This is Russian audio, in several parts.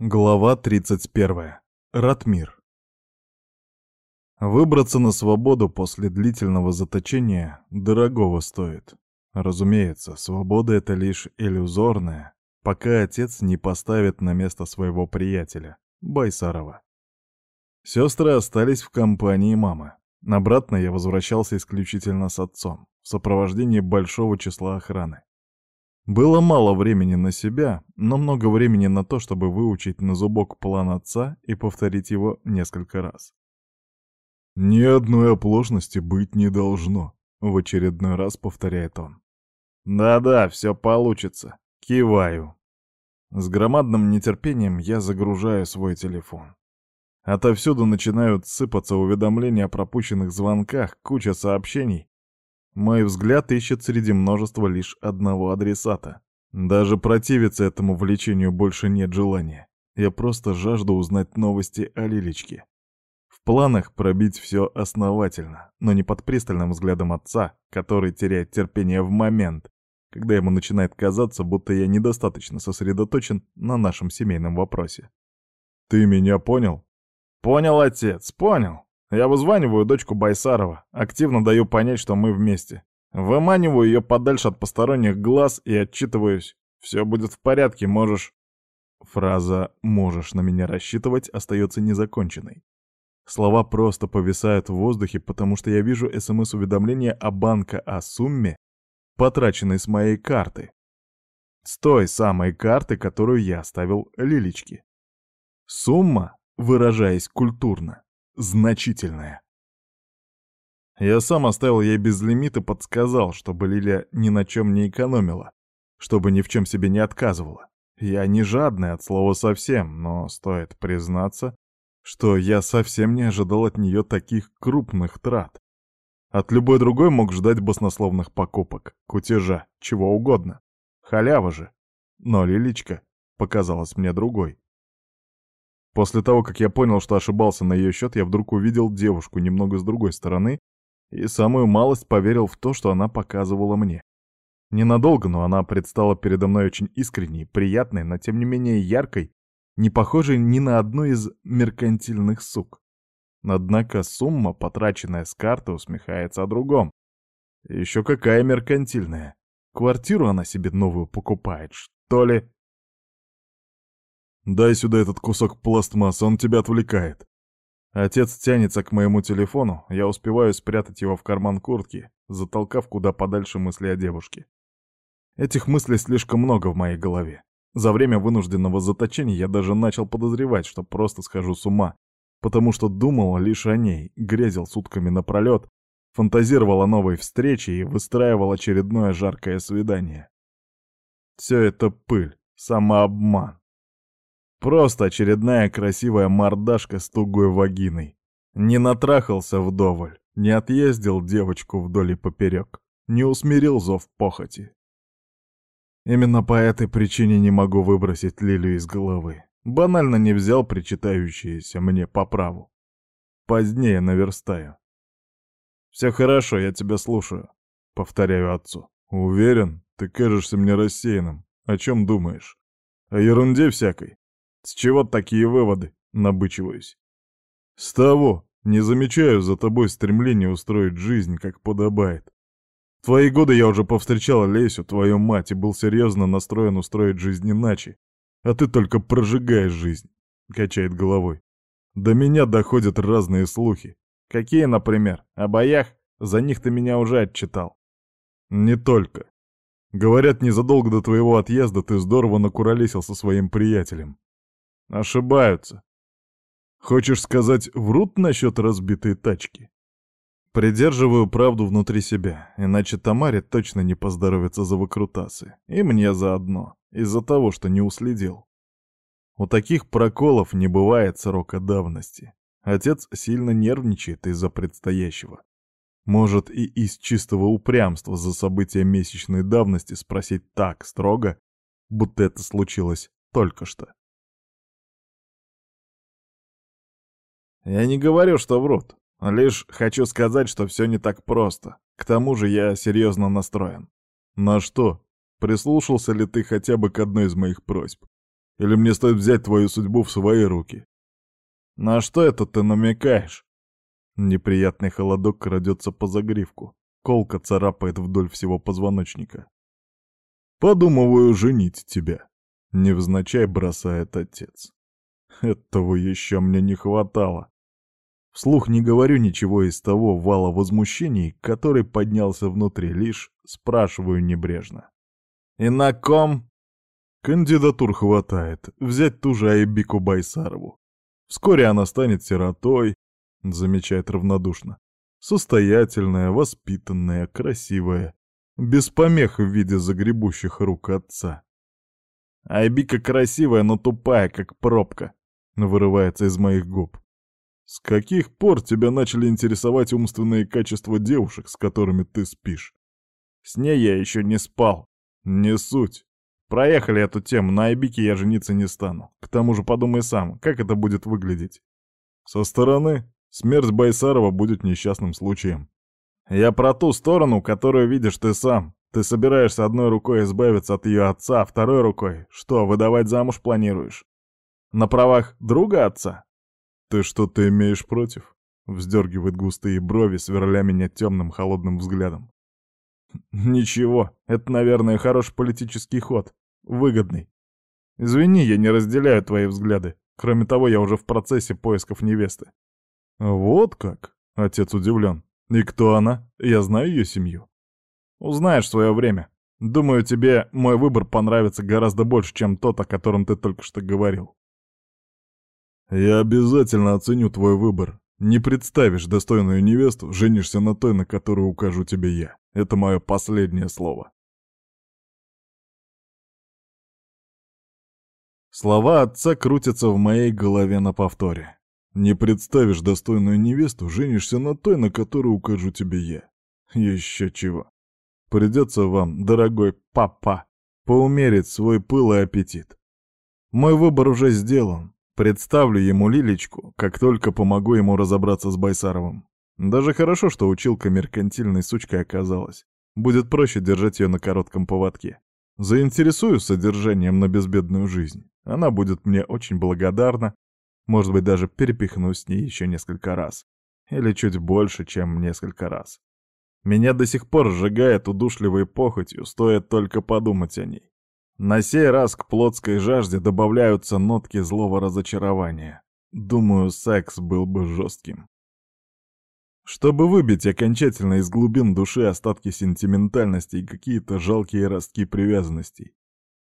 Глава 31. Ратмир. Выбраться на свободу после длительного заточения дорогого стоит. Разумеется, свобода это лишь иллюзорная, пока отец не поставит на место своего приятеля, Байсарова. Сестры остались в компании мамы. Обратно я возвращался исключительно с отцом, в сопровождении большого числа охраны. Было мало времени на себя, но много времени на то, чтобы выучить на зубок план отца и повторить его несколько раз. «Ни одной оплошности быть не должно», — в очередной раз повторяет он. «Да-да, все получится. Киваю». С громадным нетерпением я загружаю свой телефон. Отовсюду начинают сыпаться уведомления о пропущенных звонках, куча сообщений, мой взгляд ищет среди множества лишь одного адресата. Даже противиться этому влечению больше нет желания. Я просто жажду узнать новости о Лилечке. В планах пробить все основательно, но не под пристальным взглядом отца, который теряет терпение в момент, когда ему начинает казаться, будто я недостаточно сосредоточен на нашем семейном вопросе. «Ты меня понял?» «Понял, отец, понял!» Я вызваниваю дочку Байсарова, активно даю понять, что мы вместе. Выманиваю ее подальше от посторонних глаз и отчитываюсь. «Все будет в порядке, можешь...» Фраза «можешь на меня рассчитывать» остается незаконченной. Слова просто повисают в воздухе, потому что я вижу СМС-уведомление о банка о сумме, потраченной с моей карты. С той самой карты, которую я оставил Лилечке. Сумма, выражаясь культурно, значительное. Я сам оставил ей без лимита, подсказал, чтобы Лиля ни на чем не экономила, чтобы ни в чем себе не отказывала. Я не жадный от слова совсем, но стоит признаться, что я совсем не ожидал от нее таких крупных трат. От любой другой мог ждать баснословных покупок, кутежа, чего угодно. Халява же. Но Лилечка показалась мне другой. После того, как я понял, что ошибался на ее счет, я вдруг увидел девушку немного с другой стороны и самую малость поверил в то, что она показывала мне. Ненадолго, но она предстала передо мной очень искренней, приятной, но тем не менее яркой, не похожей ни на одну из меркантильных сук. Однако сумма, потраченная с карты, усмехается о другом. Еще какая меркантильная. Квартиру она себе новую покупает, что ли? Дай сюда этот кусок пластмасса, он тебя отвлекает. Отец тянется к моему телефону, я успеваю спрятать его в карман куртки, затолкав куда подальше мысли о девушке. Этих мыслей слишком много в моей голове. За время вынужденного заточения я даже начал подозревать, что просто схожу с ума, потому что думал лишь о ней, грезил сутками напролет, фантазировал о новой встрече и выстраивал очередное жаркое свидание. Все это пыль, самообман, Просто очередная красивая мордашка с тугой вагиной. Не натрахался вдоволь, не отъездил девочку вдоль и поперек, не усмирил зов похоти. Именно по этой причине не могу выбросить Лилю из головы. Банально не взял причитающиеся мне по праву. Позднее наверстаю. «Все хорошо, я тебя слушаю», — повторяю отцу. «Уверен, ты кажешься мне рассеянным. О чем думаешь? О ерунде всякой. С чего такие выводы? Набычиваюсь. С того. Не замечаю за тобой стремление устроить жизнь, как подобает. В твои годы я уже повстречал Лесю, твою мать, и был серьезно настроен устроить жизнь иначе. А ты только прожигаешь жизнь, — качает головой. До меня доходят разные слухи. Какие, например? О боях? За них ты меня уже отчитал. Не только. Говорят, незадолго до твоего отъезда ты здорово накуролесил со своим приятелем. Ошибаются. Хочешь сказать, врут насчет разбитой тачки? Придерживаю правду внутри себя, иначе Тамаре точно не поздоровится за выкрутасы. И мне заодно, из-за того, что не уследил. У таких проколов не бывает срока давности. Отец сильно нервничает из-за предстоящего. Может и из чистого упрямства за события месячной давности спросить так строго, будто это случилось только что. Я не говорю, что врут. Лишь хочу сказать, что все не так просто. К тому же я серьезно настроен. На что? Прислушался ли ты хотя бы к одной из моих просьб? Или мне стоит взять твою судьбу в свои руки? На что это ты намекаешь? Неприятный холодок крадется по загривку. Колка царапает вдоль всего позвоночника. «Подумываю женить тебя», — невзначай бросает отец. «Этого еще мне не хватало вслух не говорю ничего из того вала возмущений, который поднялся внутри, лишь спрашиваю небрежно. «И на ком?» Кандидатур хватает. Взять ту же Айбику Байсарову. Вскоре она станет сиротой, замечает равнодушно. Состоятельная, воспитанная, красивая. Без помех в виде загребущих рук отца. Айбика красивая, но тупая, как пробка. Вырывается из моих губ. С каких пор тебя начали интересовать умственные качества девушек, с которыми ты спишь? С ней я еще не спал. Не суть. Проехали эту тему, на Айбике я жениться не стану. К тому же подумай сам, как это будет выглядеть. Со стороны, смерть Байсарова будет несчастным случаем. Я про ту сторону, которую видишь ты сам. Ты собираешься одной рукой избавиться от ее отца, второй рукой, что, выдавать замуж планируешь? На правах друга отца? «Ты что-то имеешь против?» — вздергивает густые брови, сверля меня темным холодным взглядом. «Ничего, это, наверное, хороший политический ход. Выгодный. Извини, я не разделяю твои взгляды. Кроме того, я уже в процессе поисков невесты». «Вот как?» — отец удивлен. «И кто она? Я знаю ее семью». «Узнаешь свое время. Думаю, тебе мой выбор понравится гораздо больше, чем тот, о котором ты только что говорил». Я обязательно оценю твой выбор. Не представишь достойную невесту, женишься на той, на которую укажу тебе я. Это мое последнее слово. Слова отца крутятся в моей голове на повторе. Не представишь достойную невесту, женишься на той, на которую укажу тебе я. Еще чего. Придется вам, дорогой папа, поумерить свой пыл и аппетит. Мой выбор уже сделан, Представлю ему Лилечку, как только помогу ему разобраться с Байсаровым. Даже хорошо, что училка меркантильной сучкой оказалась. Будет проще держать ее на коротком поводке. Заинтересую содержанием на безбедную жизнь. Она будет мне очень благодарна. Может быть, даже перепихну с ней еще несколько раз. Или чуть больше, чем несколько раз. Меня до сих пор сжигает удушливой похотью, стоит только подумать о ней. На сей раз к плотской жажде добавляются нотки злого разочарования. Думаю, секс был бы жестким. Чтобы выбить окончательно из глубин души остатки сентиментальности и какие-то жалкие ростки привязанностей.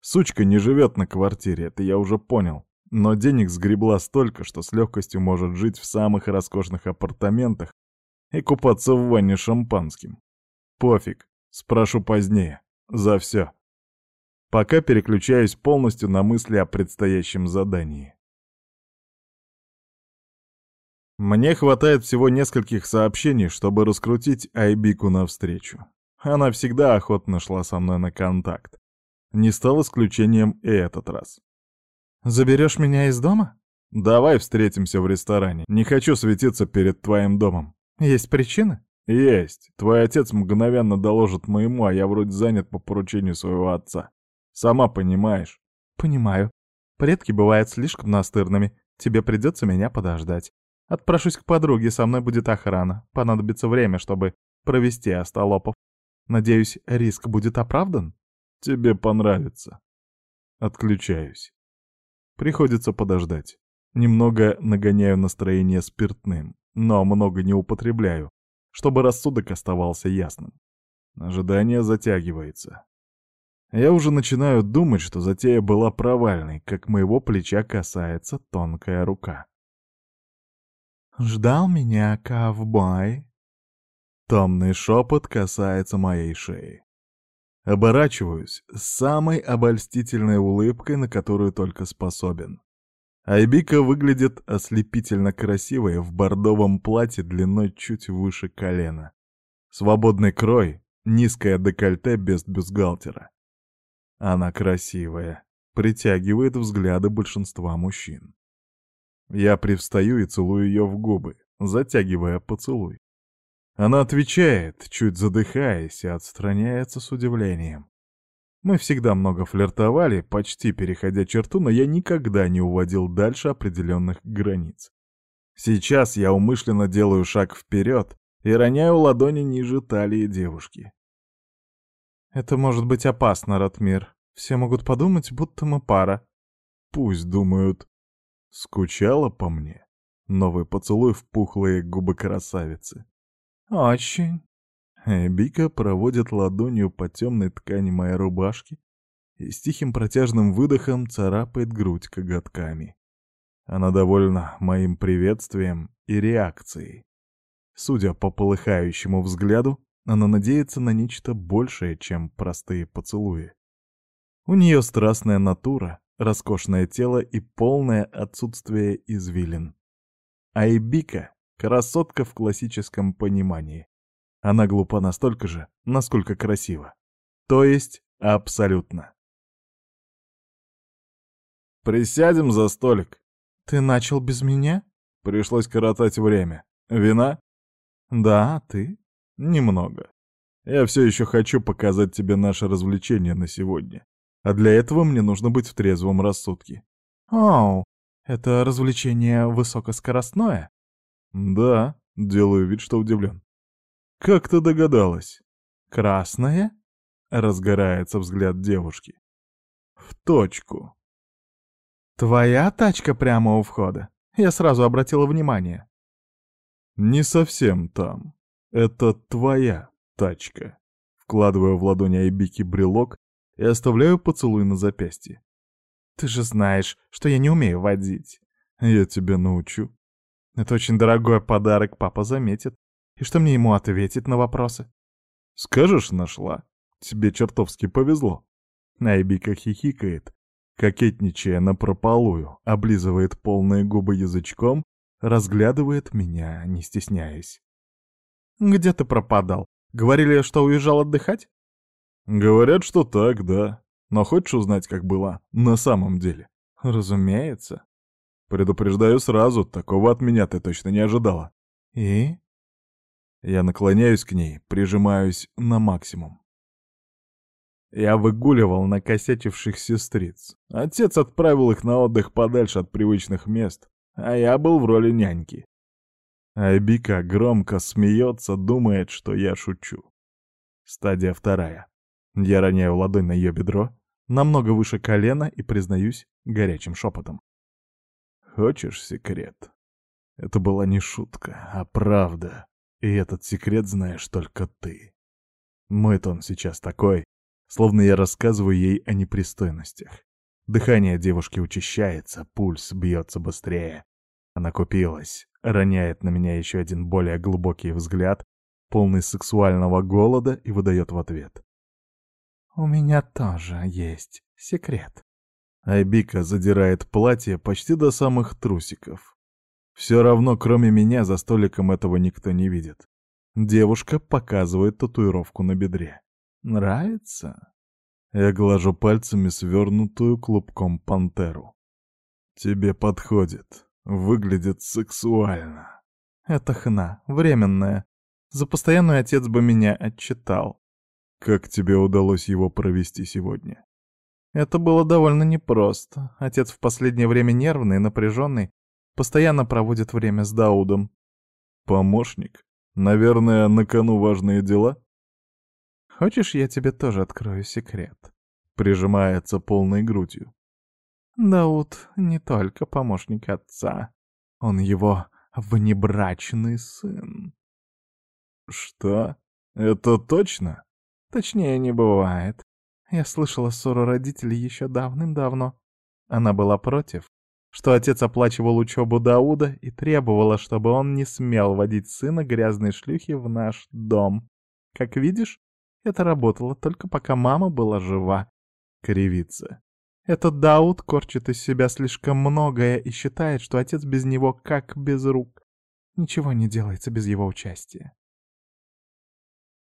Сучка не живет на квартире, это я уже понял. Но денег сгребла столько, что с легкостью может жить в самых роскошных апартаментах и купаться в ванне шампанским. Пофиг, спрошу позднее. За все пока переключаюсь полностью на мысли о предстоящем задании. Мне хватает всего нескольких сообщений, чтобы раскрутить Айбику навстречу. Она всегда охотно шла со мной на контакт. Не стал исключением и этот раз. «Заберешь меня из дома?» «Давай встретимся в ресторане. Не хочу светиться перед твоим домом». «Есть причина?» «Есть. Твой отец мгновенно доложит моему, а я вроде занят по поручению своего отца. Сама понимаешь». «Понимаю. Предки бывают слишком настырными. Тебе придется меня подождать. Отпрошусь к подруге, со мной будет охрана. Понадобится время, чтобы провести остолопов. Надеюсь, риск будет оправдан?» «Тебе понравится». «Отключаюсь. Приходится подождать. Немного нагоняю настроение спиртным, но много не употребляю, чтобы рассудок оставался ясным. Ожидание затягивается. Я уже начинаю думать, что затея была провальной, как моего плеча касается тонкая рука. «Ждал меня, ковбой?» Томный шепот касается моей шеи. Оборачиваюсь с самой обольстительной улыбкой, на которую только способен. Айбика выглядит ослепительно красивой в бордовом платье длиной чуть выше колена. Свободный крой, низкое декольте без бюстгальтера. Она красивая, притягивает взгляды большинства мужчин. Я привстаю и целую ее в губы, затягивая поцелуй. Она отвечает, чуть задыхаясь, и отстраняется с удивлением. Мы всегда много флиртовали, почти переходя черту, но я никогда не уводил дальше определенных границ. Сейчас я умышленно делаю шаг вперед и роняю ладони ниже талии девушки. Это может быть опасно, Ратмир. Все могут подумать, будто мы пара. Пусть думают. Скучала по мне? Новый поцелуй в пухлые губы красавицы. Очень. Бика проводит ладонью по темной ткани моей рубашки и с тихим протяжным выдохом царапает грудь коготками. Она довольна моим приветствием и реакцией. Судя по полыхающему взгляду, она надеется на нечто большее, чем простые поцелуи. У нее страстная натура, роскошное тело и полное отсутствие извилин. Айбика — красотка в классическом понимании. Она глупа настолько же, насколько красива. То есть абсолютно. «Присядем за столик». «Ты начал без меня?» «Пришлось коротать время. Вина?» «Да, а ты?» Немного. Я все еще хочу показать тебе наше развлечение на сегодня. А для этого мне нужно быть в трезвом рассудке. Оу, это развлечение высокоскоростное? Да, делаю вид, что удивлен. Как ты догадалась? Красное? Разгорается взгляд девушки. В точку. Твоя тачка прямо у входа. Я сразу обратила внимание. Не совсем там. «Это твоя тачка». Вкладываю в ладони Айбики брелок и оставляю поцелуй на запястье. «Ты же знаешь, что я не умею водить». «Я тебя научу». «Это очень дорогой подарок, папа заметит. И что мне ему ответить на вопросы?» «Скажешь, нашла. Тебе чертовски повезло». Айбика хихикает, кокетничая напропалую, облизывает полные губы язычком, разглядывает меня, не стесняясь. Где ты пропадал? Говорили, что уезжал отдыхать? Говорят, что так, да. Но хочешь узнать, как было на самом деле? Разумеется. Предупреждаю сразу, такого от меня ты точно не ожидала. И? Я наклоняюсь к ней, прижимаюсь на максимум. Я выгуливал накосячивших сестриц. Отец отправил их на отдых подальше от привычных мест, а я был в роли няньки. Айбика громко смеется, думает, что я шучу. Стадия вторая. Я роняю ладонь на ее бедро, намного выше колена и признаюсь горячим шепотом. Хочешь секрет? Это была не шутка, а правда. И этот секрет знаешь только ты. Мой тон сейчас такой, словно я рассказываю ей о непристойностях. Дыхание девушки учащается, пульс бьется быстрее. Она купилась роняет на меня еще один более глубокий взгляд, полный сексуального голода, и выдает в ответ. «У меня тоже есть секрет». Айбика задирает платье почти до самых трусиков. Все равно, кроме меня, за столиком этого никто не видит. Девушка показывает татуировку на бедре. «Нравится?» Я глажу пальцами свернутую клубком пантеру. «Тебе подходит», Выглядит сексуально. Это хна, временная. За постоянную отец бы меня отчитал. Как тебе удалось его провести сегодня? Это было довольно непросто. Отец в последнее время нервный, напряженный, постоянно проводит время с Даудом. Помощник? Наверное, на кону важные дела? Хочешь, я тебе тоже открою секрет? Прижимается полной грудью. Дауд не только помощник отца, он его внебрачный сын. Что? Это точно? Точнее не бывает. Я слышала ссору родителей еще давным-давно. Она была против, что отец оплачивал учебу Дауда и требовала, чтобы он не смел водить сына грязной шлюхи в наш дом. Как видишь, это работало только пока мама была жива. Кривится. Этот Дауд корчит из себя слишком многое и считает, что отец без него как без рук. Ничего не делается без его участия.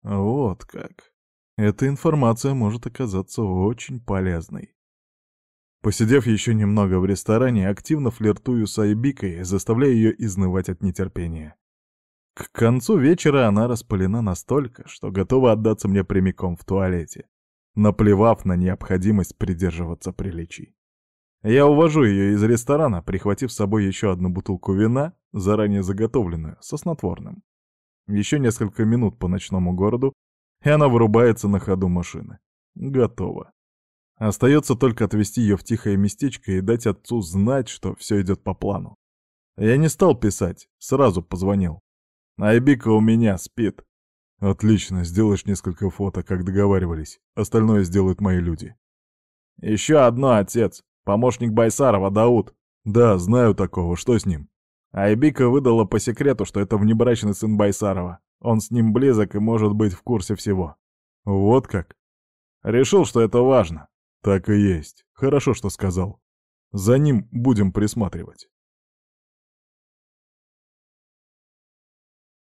Вот как. Эта информация может оказаться очень полезной. Посидев еще немного в ресторане, активно флиртую с Айбикой, заставляя ее изнывать от нетерпения. К концу вечера она распылена настолько, что готова отдаться мне прямиком в туалете наплевав на необходимость придерживаться приличий. Я увожу ее из ресторана, прихватив с собой еще одну бутылку вина, заранее заготовленную, со снотворным. Еще несколько минут по ночному городу, и она вырубается на ходу машины. Готово. Остается только отвезти ее в тихое местечко и дать отцу знать, что все идет по плану. Я не стал писать, сразу позвонил. Айбика у меня спит. «Отлично, сделаешь несколько фото, как договаривались. Остальное сделают мои люди». «Еще одно, отец. Помощник Байсарова, Дауд». «Да, знаю такого. Что с ним?» Айбика выдала по секрету, что это внебрачный сын Байсарова. Он с ним близок и может быть в курсе всего. «Вот как?» «Решил, что это важно». «Так и есть. Хорошо, что сказал. За ним будем присматривать».